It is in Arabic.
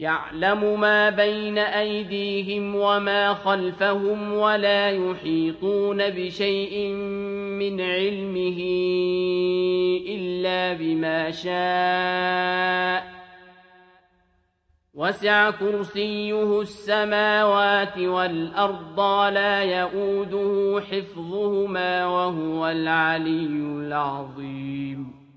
يعلم ما بين أيديهم وما خلفهم ولا يحيطون بشيء من علمه إلا بما شاء. وسع كرسيه السماوات والأرض لا يئوده حفظهما وهو العلي العظيم.